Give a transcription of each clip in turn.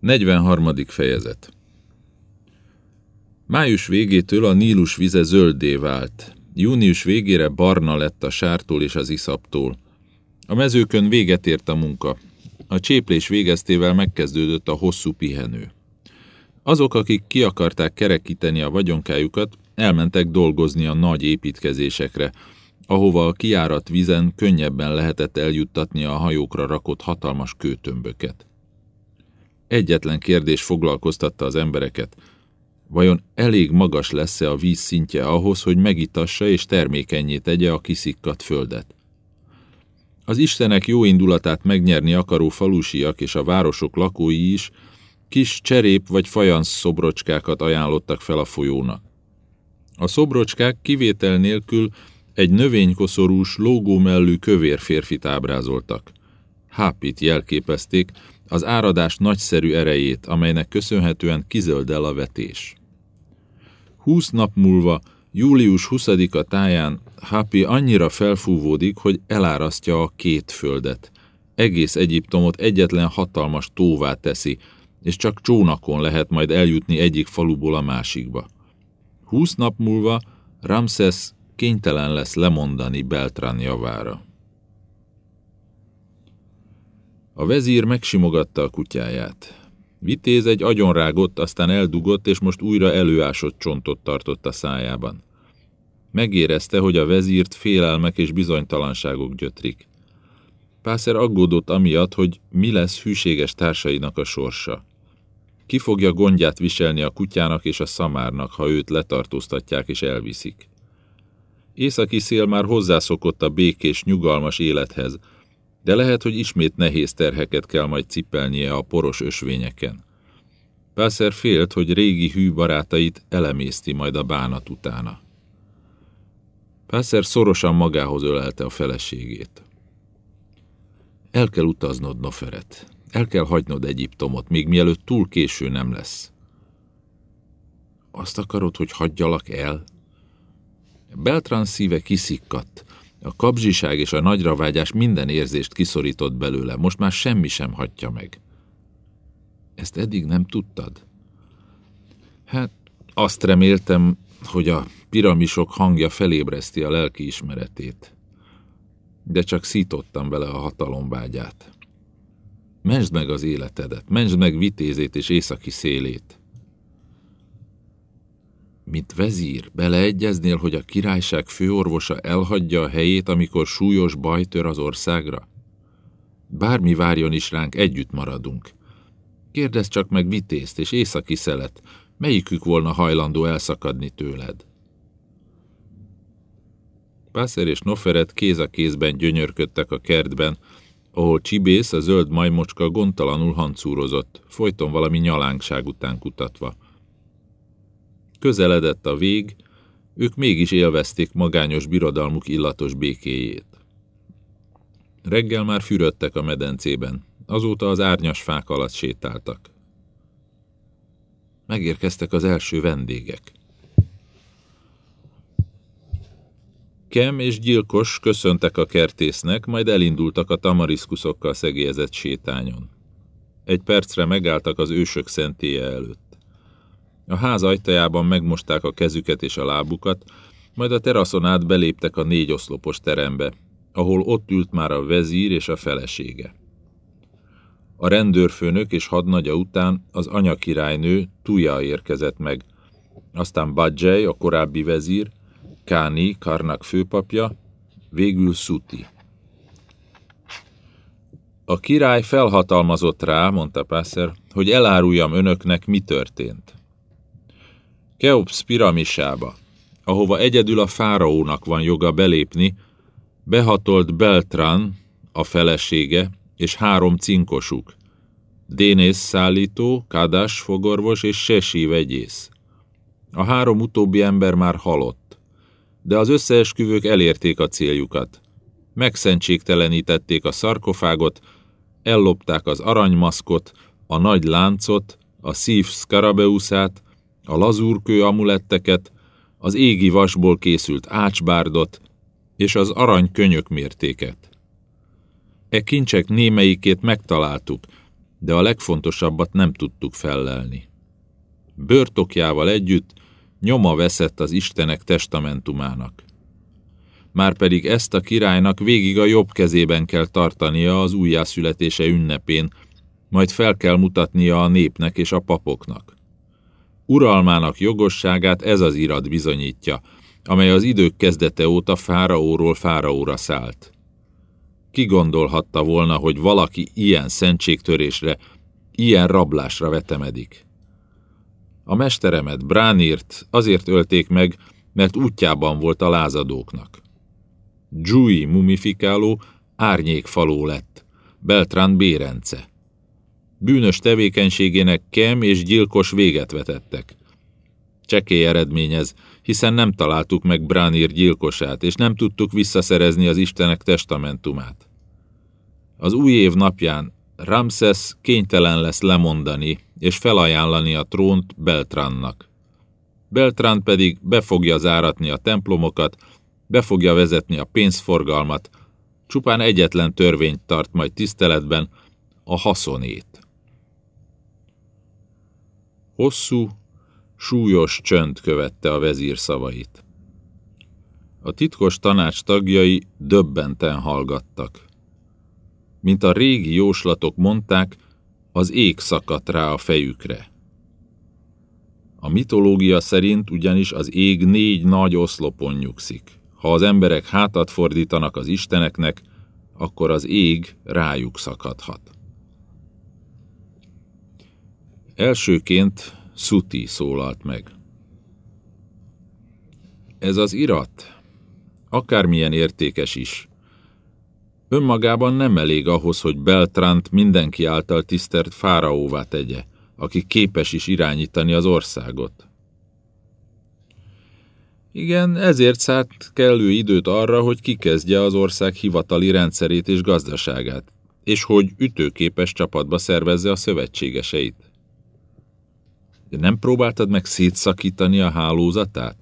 43. fejezet Május végétől a Nílus vize zöldé vált. Június végére barna lett a sártól és az iszaptól. A mezőkön véget ért a munka. A cséplés végeztével megkezdődött a hosszú pihenő. Azok, akik ki akarták kerekíteni a vagyonkájukat, elmentek dolgozni a nagy építkezésekre, ahova a kiárat vizen könnyebben lehetett eljuttatni a hajókra rakott hatalmas kőtömböket. Egyetlen kérdés foglalkoztatta az embereket. Vajon elég magas lesz-e a víz szintje ahhoz, hogy megitassa és termékenyé tegye a kiszikkat földet? Az istenek jó indulatát megnyerni akaró falusiak és a városok lakói is kis cserép vagy fajansz szobrocskákat ajánlottak fel a folyónak. A szobrocskák kivétel nélkül egy növénykoszorús, lógómellű kövér férfit ábrázoltak. Hápit jelképezték, az áradás nagyszerű erejét, amelynek köszönhetően kizöld a vetés. Húsz nap múlva, július 20-a táján Happy annyira felfúvódik, hogy elárasztja a két földet. Egész Egyiptomot egyetlen hatalmas tóvá teszi, és csak csónakon lehet majd eljutni egyik faluból a másikba. Húsz nap múlva Ramses kénytelen lesz lemondani Beltran javára. A vezír megsimogatta a kutyáját. Vitéz egy agyonrágott, aztán eldugott, és most újra előásott csontot tartott a szájában. Megérezte, hogy a vezírt félelmek és bizonytalanságok gyötrik. Pászer aggódott amiatt, hogy mi lesz hűséges társainak a sorsa. Ki fogja gondját viselni a kutyának és a szamárnak, ha őt letartóztatják és elviszik. Északi szél már hozzászokott a békés, nyugalmas élethez, de lehet, hogy ismét nehéz terheket kell majd cipelnie a poros ösvényeken. Pászer félt, hogy régi hű barátait elemészti majd a bánat utána. Pászer szorosan magához ölelte a feleségét. El kell utaznod, Noferet. El kell hagynod Egyiptomot, még mielőtt túl késő nem lesz. Azt akarod, hogy hagyjalak el? Beltran szíve kiszikkadt. A kapzsiság és a nagyravágyás minden érzést kiszorított belőle, most már semmi sem hagyja meg. Ezt eddig nem tudtad? Hát azt reméltem, hogy a piramisok hangja felébreszti a lelki ismeretét. De csak szítottam vele a hatalomvágyát. Mensd meg az életedet, mensd meg vitézét és északi szélét. Mint vezír, beleegyeznél, hogy a királyság főorvosa elhagyja a helyét, amikor súlyos baj tör az országra? Bármi várjon is ránk, együtt maradunk. Kérdezz csak meg vitézt és északi szelet, melyikük volna hajlandó elszakadni tőled? Pászer és Noferet kéz a kézben gyönyörködtek a kertben, ahol Csibész, a zöld majmocska gondtalanul hancúrozott, folyton valami nyalánkság után kutatva. Közeledett a vég, ők mégis élvezték magányos birodalmuk illatos békéjét. Reggel már fürödtek a medencében, azóta az árnyas fák alatt sétáltak. Megérkeztek az első vendégek. Kem és gyilkos köszöntek a kertésznek, majd elindultak a tamariszkuszokkal szegélyezett sétányon. Egy percre megálltak az ősök szentélye előtt. A ház ajtajában megmosták a kezüket és a lábukat, majd a teraszon át beléptek a négy oszlopos terembe, ahol ott ült már a vezír és a felesége. A rendőrfőnök és hadnagya után az anyakirálynő Tuja érkezett meg, aztán Badzsely, a korábbi vezír, Káni, Karnak főpapja, végül Szuti. A király felhatalmazott rá, mondta Pászer, hogy eláruljam önöknek, mi történt. Keops piramisába, ahova egyedül a fáraónak van joga belépni, behatolt Beltran, a felesége, és három cinkosuk, Dénész szállító, Kádás fogorvos és Sesi vegyész. A három utóbbi ember már halott, de az összeesküvők elérték a céljukat. Megszentségtelenítették a szarkofágot, ellopták az aranymaszkot, a nagy láncot, a szív szkarabeuszát, a lazúrkő amuletteket, az égi vasból készült ácsbárdot és az arany könyök mértéket. E kincsek némelyikét megtaláltuk, de a legfontosabbat nem tudtuk fellelni. Börtokjával együtt nyoma veszett az Istenek testamentumának. Márpedig ezt a királynak végig a jobb kezében kell tartania az újjászületése ünnepén, majd fel kell mutatnia a népnek és a papoknak. Uralmának jogosságát ez az irat bizonyítja, amely az idők kezdete óta fáraóról fáraóra szállt. Ki gondolhatta volna, hogy valaki ilyen szentségtörésre, ilyen rablásra vetemedik? A mesteremet, Bránírt azért ölték meg, mert útjában volt a lázadóknak. Giui mumifikáló árnyékfaló lett, Beltrán Bérence. Bűnös tevékenységének kem és gyilkos véget vetettek. Csekély eredményez, hiszen nem találtuk meg Bránir gyilkosát, és nem tudtuk visszaszerezni az Istenek testamentumát. Az új év napján Ramses kénytelen lesz lemondani és felajánlani a trónt Beltrannak. Beltran pedig be fogja záratni a templomokat, be fogja vezetni a pénzforgalmat, csupán egyetlen törvényt tart majd tiszteletben, a haszonét. Hosszú, súlyos csönd követte a vezír szavait. A titkos tanács tagjai döbbenten hallgattak. Mint a régi jóslatok mondták, az ég szakadt rá a fejükre. A mitológia szerint ugyanis az ég négy nagy oszlopon nyugszik. Ha az emberek hátat fordítanak az isteneknek, akkor az ég rájuk szakadhat. Elsőként Szuti szólalt meg. Ez az irat, akármilyen értékes is, önmagában nem elég ahhoz, hogy Beltrant mindenki által tisztelt fáraóvá tegye, aki képes is irányítani az országot. Igen, ezért szállt kellő időt arra, hogy kikezdje az ország hivatali rendszerét és gazdaságát, és hogy ütőképes csapatba szervezze a szövetségeseit. De nem próbáltad meg szétszakítani a hálózatát?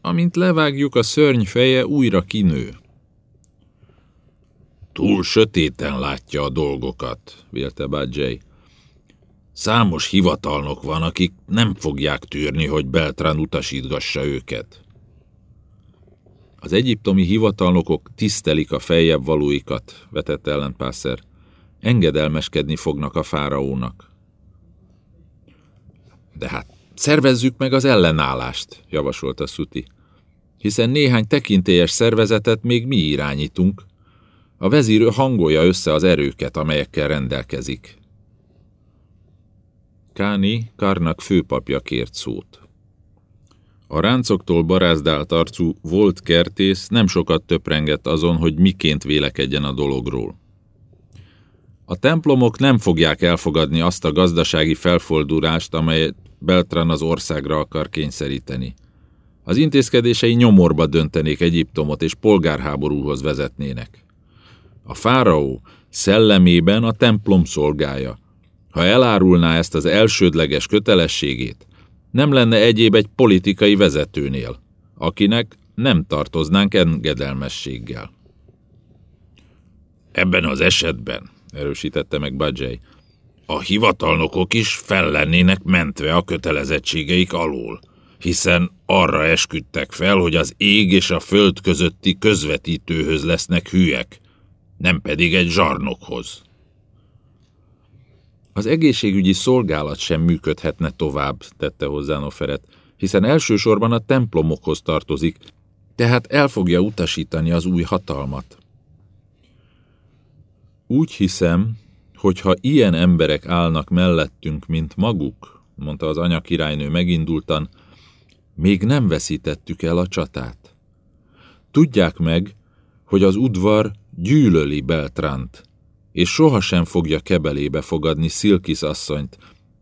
Amint levágjuk, a szörny feje újra kinő. Túl sötéten látja a dolgokat, vélte Badzsely. Számos hivatalnok van, akik nem fogják tűrni, hogy Beltrán utasítgassa őket. Az egyiptomi hivatalnokok tisztelik a feljebb valóikat, vetett ellen Pászer. Engedelmeskedni fognak a fáraónak. De hát szervezzük meg az ellenállást, javasolta Szuti. Hiszen néhány tekintélyes szervezetet még mi irányítunk. A vezír hangolja össze az erőket, amelyekkel rendelkezik. Káni, Karnak főpapja kért szót. A ráncoktól barázdált arcú volt kertész nem sokat töprengett azon, hogy miként vélekedjen a dologról. A templomok nem fogják elfogadni azt a gazdasági felfordulást, amelyet Beltran az országra akar kényszeríteni. Az intézkedései nyomorba döntenék Egyiptomot és polgárháborúhoz vezetnének. A fáraó szellemében a templom szolgája. Ha elárulná ezt az elsődleges kötelességét, nem lenne egyéb egy politikai vezetőnél, akinek nem tartoznánk engedelmességgel. Ebben az esetben, erősítette meg Badzsely, a hivatalnokok is fel lennének mentve a kötelezettségeik alól, hiszen arra esküdtek fel, hogy az ég és a föld közötti közvetítőhöz lesznek hülyek, nem pedig egy zsarnokhoz. Az egészségügyi szolgálat sem működhetne tovább, tette hozzá Noferet, hiszen elsősorban a templomokhoz tartozik, tehát el fogja utasítani az új hatalmat. Úgy hiszem, hogy ha ilyen emberek állnak mellettünk, mint maguk, mondta az anya királynő megindultan, még nem veszítettük el a csatát. Tudják meg, hogy az udvar gyűlöli Beltrant, és sohasem fogja kebelébe fogadni Szilkis asszonyt,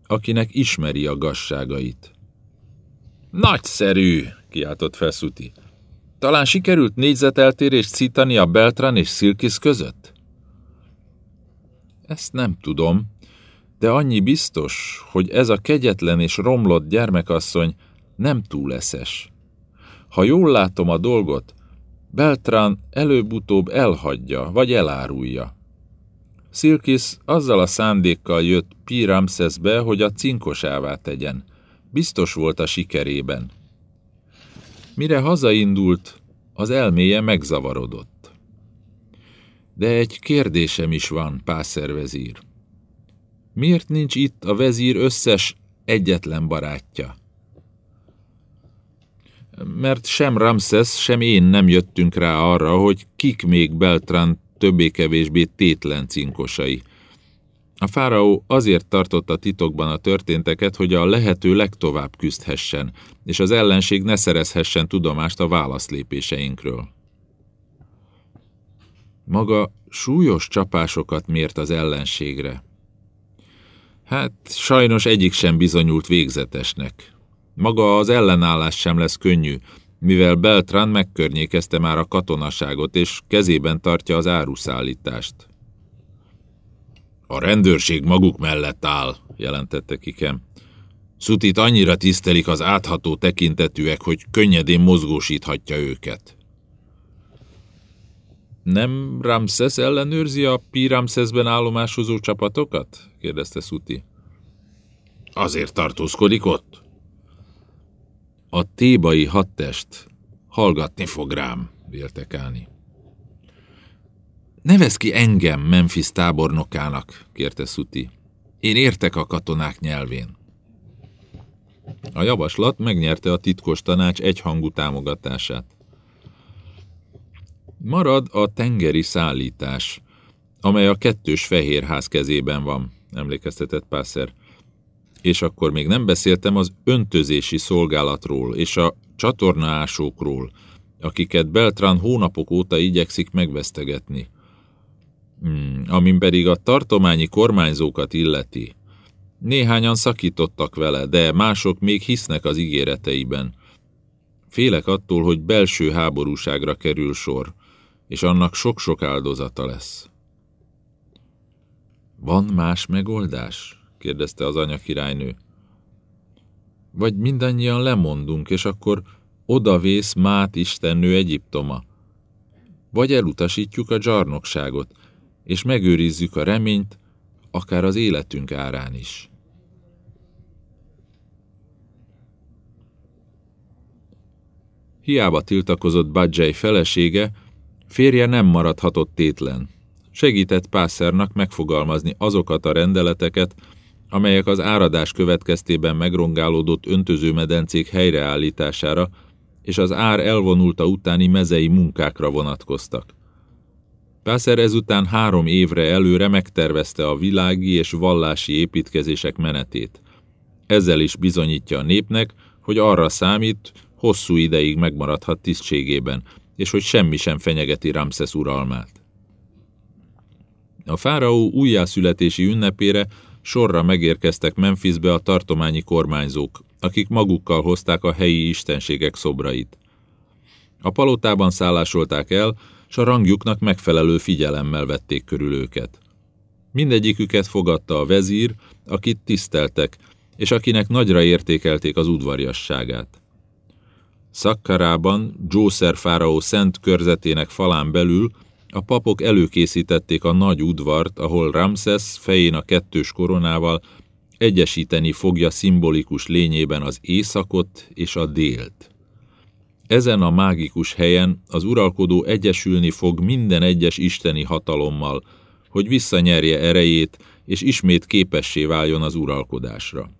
akinek ismeri a gazságait. Nagyszerű, kiáltott Feszuti. Talán sikerült négyzeteltérést szítani a Beltran és Szilkis között? Ezt nem tudom, de annyi biztos, hogy ez a kegyetlen és romlott gyermekasszony nem túl eszes. Ha jól látom a dolgot, Beltrán előbb-utóbb elhagyja, vagy elárulja. Szilkisz azzal a szándékkal jött Pi Ramszeszbe, hogy a cinkosává tegyen. Biztos volt a sikerében. Mire hazaindult, az elméje megzavarodott. De egy kérdésem is van, pászervezír. Miért nincs itt a vezír összes egyetlen barátja? Mert sem Ramses, sem én nem jöttünk rá arra, hogy kik még Beltran többé-kevésbé tétlen cinkosai. A fáraó azért tartotta titokban a történteket, hogy a lehető legtovább küzdhessen, és az ellenség ne szerezhessen tudomást a válaszlépéseinkről. Maga súlyos csapásokat mért az ellenségre. Hát sajnos egyik sem bizonyult végzetesnek. Maga az ellenállás sem lesz könnyű, mivel Beltran megkörnyékezte már a katonaságot, és kezében tartja az áruszállítást. A rendőrség maguk mellett áll, jelentette Kikem. Szutit annyira tisztelik az átható tekintetűek, hogy könnyedén mozgósíthatja őket. Nem Ramses ellenőrzi a Pi Ramsesben állomásozó csapatokat? kérdezte Szuti. Azért tartózkodik ott? A tébai hadtest hallgatni fog rám, vélte Káni. Nevez ki engem Memphis tábornokának, kérte Szuti. Én értek a katonák nyelvén. A javaslat megnyerte a titkos tanács egyhangú támogatását. Marad a tengeri szállítás, amely a kettős fehérház kezében van, emlékeztetett Pászer. És akkor még nem beszéltem az öntözési szolgálatról és a csatornaásókról, akiket Beltran hónapok óta igyekszik megvesztegetni. Hmm, amin pedig a tartományi kormányzókat illeti. Néhányan szakítottak vele, de mások még hisznek az ígéreteiben. Félek attól, hogy belső háborúságra kerül sor, és annak sok-sok áldozata lesz. Van más megoldás? kérdezte az anya királynő. Vagy mindannyian lemondunk, és akkor odavész Mát istennő Egyiptoma. Vagy elutasítjuk a zsarnokságot, és megőrizzük a reményt, akár az életünk árán is. Hiába tiltakozott Badzsely felesége, Férje nem maradhatott tétlen. Segített Pásszernak megfogalmazni azokat a rendeleteket, amelyek az áradás következtében megrongálódott öntözőmedencék helyreállítására és az ár elvonulta utáni mezei munkákra vonatkoztak. Pászer ezután három évre előre megtervezte a világi és vallási építkezések menetét. Ezzel is bizonyítja a népnek, hogy arra számít, hosszú ideig megmaradhat tisztségében, és hogy semmi sem fenyegeti Ramszesz uralmát. A fáraó újjászületési ünnepére sorra megérkeztek Memphisbe a tartományi kormányzók, akik magukkal hozták a helyi istenségek szobrait. A palotában szállásolták el, s a rangjuknak megfelelő figyelemmel vették körül őket. Mindegyiküket fogadta a vezír, akit tiszteltek, és akinek nagyra értékelték az udvariasságát. Szakkarában, Jószer fáraó szent körzetének falán belül a papok előkészítették a nagy udvart, ahol Ramses fején a kettős koronával egyesíteni fogja szimbolikus lényében az északot és a délt. Ezen a mágikus helyen az uralkodó egyesülni fog minden egyes isteni hatalommal, hogy visszanyerje erejét, és ismét képessé váljon az uralkodásra.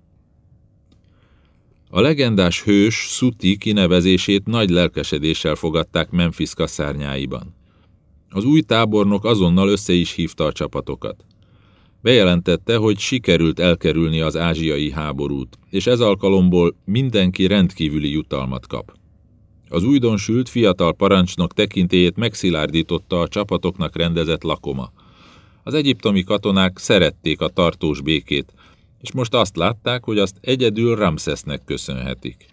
A legendás hős Suti kinevezését nagy lelkesedéssel fogadták Memphis kaszárnyáiban. Az új tábornok azonnal össze is hívta a csapatokat. Bejelentette, hogy sikerült elkerülni az ázsiai háborút, és ez alkalomból mindenki rendkívüli jutalmat kap. Az újdonsült fiatal parancsnok tekintélyét megszilárdította a csapatoknak rendezett lakoma. Az egyiptomi katonák szerették a tartós békét, és most azt látták, hogy azt egyedül Ramszesznek köszönhetik.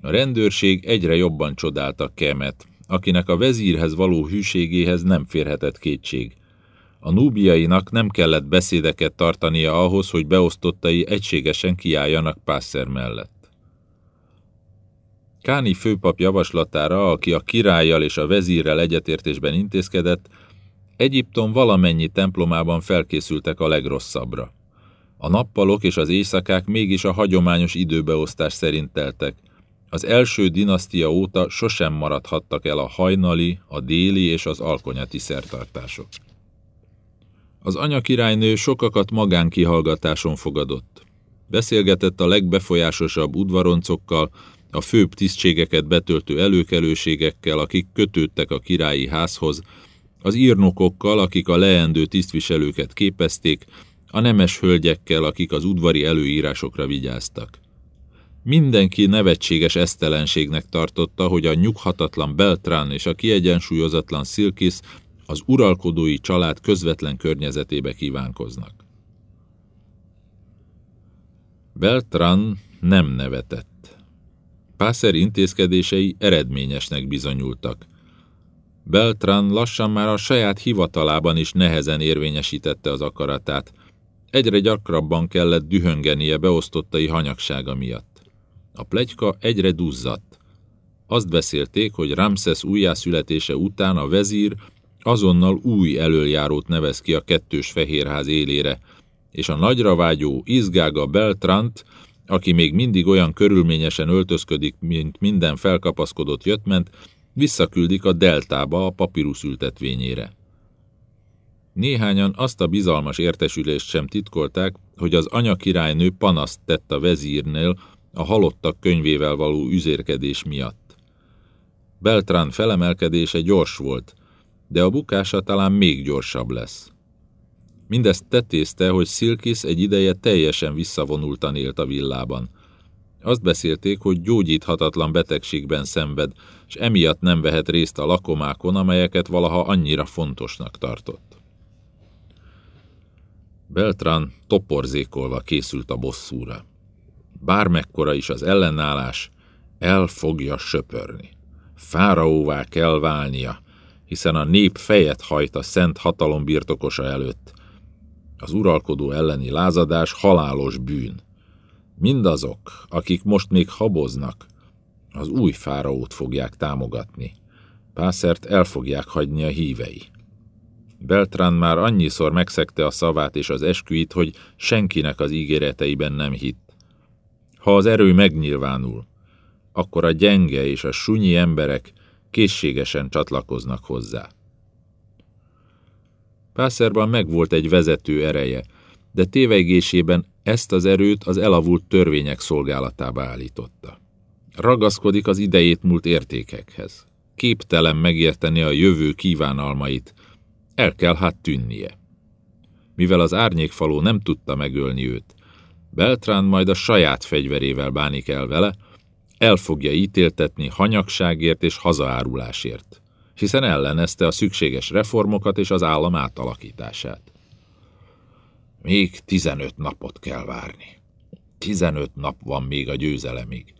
A rendőrség egyre jobban csodálta Kemet, akinek a vezírhez való hűségéhez nem férhetett kétség. A núbiainak nem kellett beszédeket tartania ahhoz, hogy beosztottai egységesen kiálljanak Pászer mellett. Káni főpap javaslatára, aki a királlyal és a vezírrel egyetértésben intézkedett, Egyiptom valamennyi templomában felkészültek a legrosszabbra. A nappalok és az éjszakák mégis a hagyományos időbeosztás szerint teltek. Az első dinasztia óta sosem maradhattak el a hajnali, a déli és az alkonyati szertartások. Az anyakirálynő sokakat magánkihallgatáson fogadott. Beszélgetett a legbefolyásosabb udvaroncokkal, a főbb tisztségeket betöltő előkelőségekkel, akik kötődtek a királyi házhoz, az írnokokkal, akik a leendő tisztviselőket képezték, a nemes hölgyekkel, akik az udvari előírásokra vigyáztak. Mindenki nevetséges esztelenségnek tartotta, hogy a nyughatatlan Beltrán és a kiegyensúlyozatlan Szilkis az uralkodói család közvetlen környezetébe kívánkoznak. Beltran nem nevetett. Pászer intézkedései eredményesnek bizonyultak. Beltran lassan már a saját hivatalában is nehezen érvényesítette az akaratát. Egyre gyakrabban kellett dühöngenie beosztottai hanyagsága miatt. A plegyka egyre duzzadt. Azt beszélték, hogy Ramses újjászületése után a vezír azonnal új elöljárót nevez ki a kettős fehérház élére, és a nagyra vágyó izgága Beltrant, aki még mindig olyan körülményesen öltözködik, mint minden felkapaszkodott jöttment, visszaküldik a deltába a papírus ültetvényére. Néhányan azt a bizalmas értesülést sem titkolták, hogy az anyakirálynő panaszt tett a vezírnél a halottak könyvével való üzérkedés miatt. Beltrán felemelkedése gyors volt, de a bukása talán még gyorsabb lesz. Mindezt tetézte, hogy Szilkis egy ideje teljesen visszavonultan élt a villában. Azt beszélték, hogy gyógyíthatatlan betegségben szenved, és emiatt nem vehet részt a lakomákon, amelyeket valaha annyira fontosnak tartott. Beltran toporzékolva készült a bosszúra. Bármekkora is az ellenállás, el fogja söpörni. Fáraóvá kell válnia, hiszen a nép fejet hajt a szent hatalom birtokosa előtt. Az uralkodó elleni lázadás halálos bűn. Mindazok, akik most még haboznak, az új fáraót fogják támogatni. Pászert el fogják hagyni a hívei. Beltrán már annyiszor megszegte a szavát és az esküit, hogy senkinek az ígéreteiben nem hitt. Ha az erő megnyilvánul, akkor a gyenge és a sunyi emberek készségesen csatlakoznak hozzá. Pászerban megvolt egy vezető ereje, de tévegésében ezt az erőt az elavult törvények szolgálatába állította. Ragaszkodik az idejét múlt értékekhez. Képtelen megérteni a jövő kívánalmait. El kell hát tűnnie. Mivel az árnyékfaló nem tudta megölni őt, Beltrán majd a saját fegyverével bánik el vele, el fogja ítéltetni hanyagságért és hazaárulásért, hiszen ellenezte a szükséges reformokat és az állam átalakítását. Még tizenöt napot kell várni. Tizenöt nap van még a győzelemig.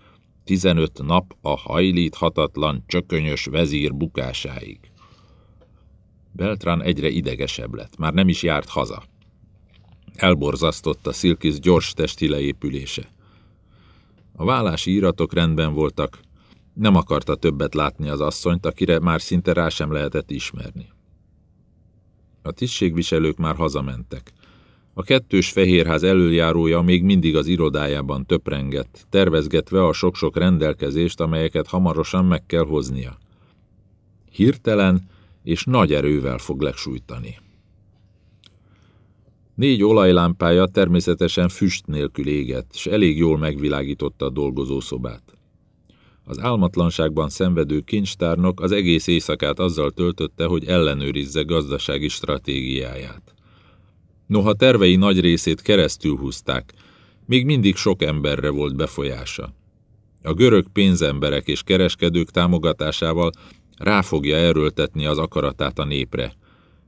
Tizenöt nap a hajlíthatatlan, csökönyös vezír bukásáig. Beltrán egyre idegesebb lett, már nem is járt haza. Elborzasztotta Szilkis gyors testi leépülése. A vállási íratok rendben voltak, nem akarta többet látni az asszonyt, akire már szinte rá sem lehetett ismerni. A tisztségviselők már hazamentek. A kettős fehérház előjárója még mindig az irodájában töprengett, tervezgetve a sok-sok rendelkezést, amelyeket hamarosan meg kell hoznia. Hirtelen és nagy erővel fog legsújtani. Négy olajlámpája természetesen füst nélkül égett, és elég jól megvilágította a dolgozószobát. Az álmatlanságban szenvedő kincstárnok az egész éjszakát azzal töltötte, hogy ellenőrizze gazdasági stratégiáját. Noha tervei nagy részét keresztül húzták, még mindig sok emberre volt befolyása. A görög pénzemberek és kereskedők támogatásával rá fogja erőltetni az akaratát a népre,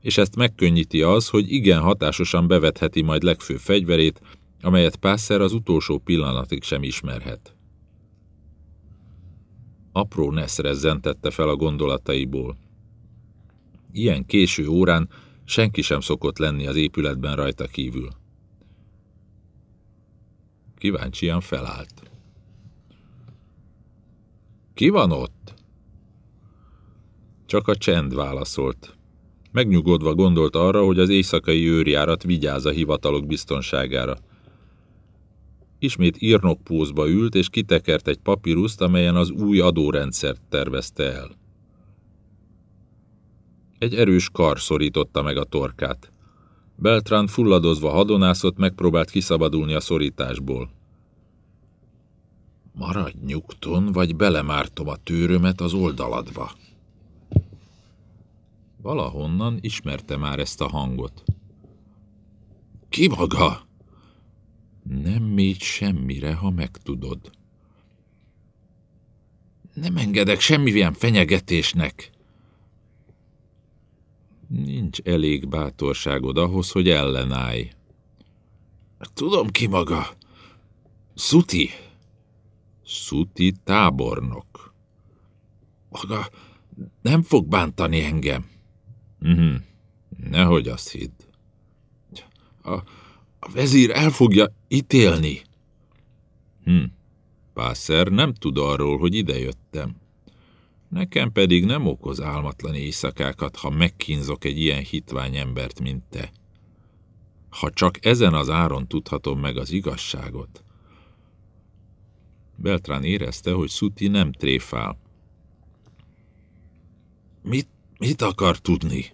és ezt megkönnyíti az, hogy igen hatásosan bevetheti majd legfőbb fegyverét, amelyet Pászer az utolsó pillanatig sem ismerhet. Apró Nesz rezzentette fel a gondolataiból. Ilyen késő órán senki sem szokott lenni az épületben rajta kívül. Kíváncsian felállt. Ki van ott? Csak a csend válaszolt. Megnyugodva gondolt arra, hogy az éjszakai őrjárat vigyáz a hivatalok biztonságára. Ismét írnokpózba ült, és kitekert egy papíruszt, amelyen az új adórendszert tervezte el. Egy erős kar szorította meg a torkát. Beltrán fulladozva hadonászott, megpróbált kiszabadulni a szorításból. Maradj nyugton, vagy belemártom a tőrömet az oldaladba. Valahonnan ismerte már ezt a hangot. Ki maga? Nem még semmire, ha megtudod. Nem engedek semmilyen fenyegetésnek. Nincs elég bátorságod ahhoz, hogy ellenállj. Tudom ki maga. Szuti. Szuti tábornok. Maga nem fog bántani engem. Uh-huh. Nehogy azt hidd. A, a vezír el fogja ítélni. Hm. Pászer nem tud arról, hogy idejöttem. Nekem pedig nem okoz álmatlan éjszakákat, ha megkínzok egy ilyen hitvány embert, mint te. Ha csak ezen az áron tudhatom meg az igazságot. Beltrán érezte, hogy Szuti nem tréfál. Mit, mit akar tudni?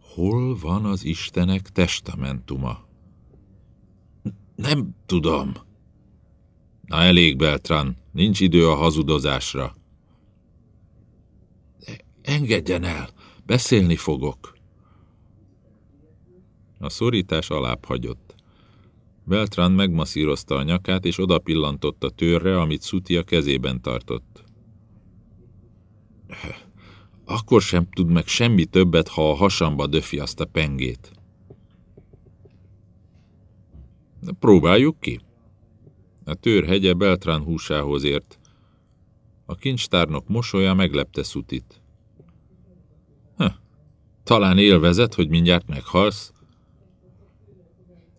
Hol van az Istenek testamentuma? Nem tudom. Na elég, Beltran, nincs idő a hazudozásra. Engedjen el, beszélni fogok. A szorítás alább hagyott. Beltran megmasszírozta a nyakát, és oda pillantott a tőrre, amit Szuti a kezében tartott. Akkor sem tud meg semmi többet, ha a hasamba döfi azt a pengét. Próbáljuk ki. A tőr hegye Beltrán húsához ért. A kincstárnok mosolya meglepte Szutit. Talán élvezet, hogy mindjárt meghalsz?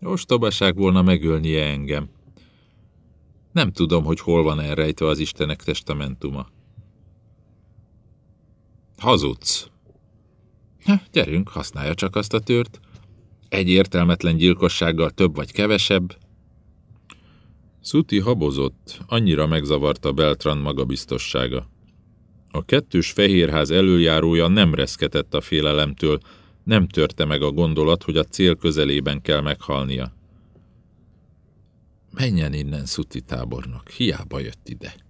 Ostobaság volna megölnie engem. Nem tudom, hogy hol van elrejtve az Istenek testamentuma. Hazudsz. Ha, gyerünk, használja csak azt a tört. Egy értelmetlen gyilkossággal több vagy kevesebb. Szuti habozott, annyira megzavarta Beltran magabiztossága. A kettős fehérház előjárója nem reszketett a félelemtől, nem törte meg a gondolat, hogy a cél közelében kell meghalnia. Menjen innen, Szuti tábornok, hiába jött ide.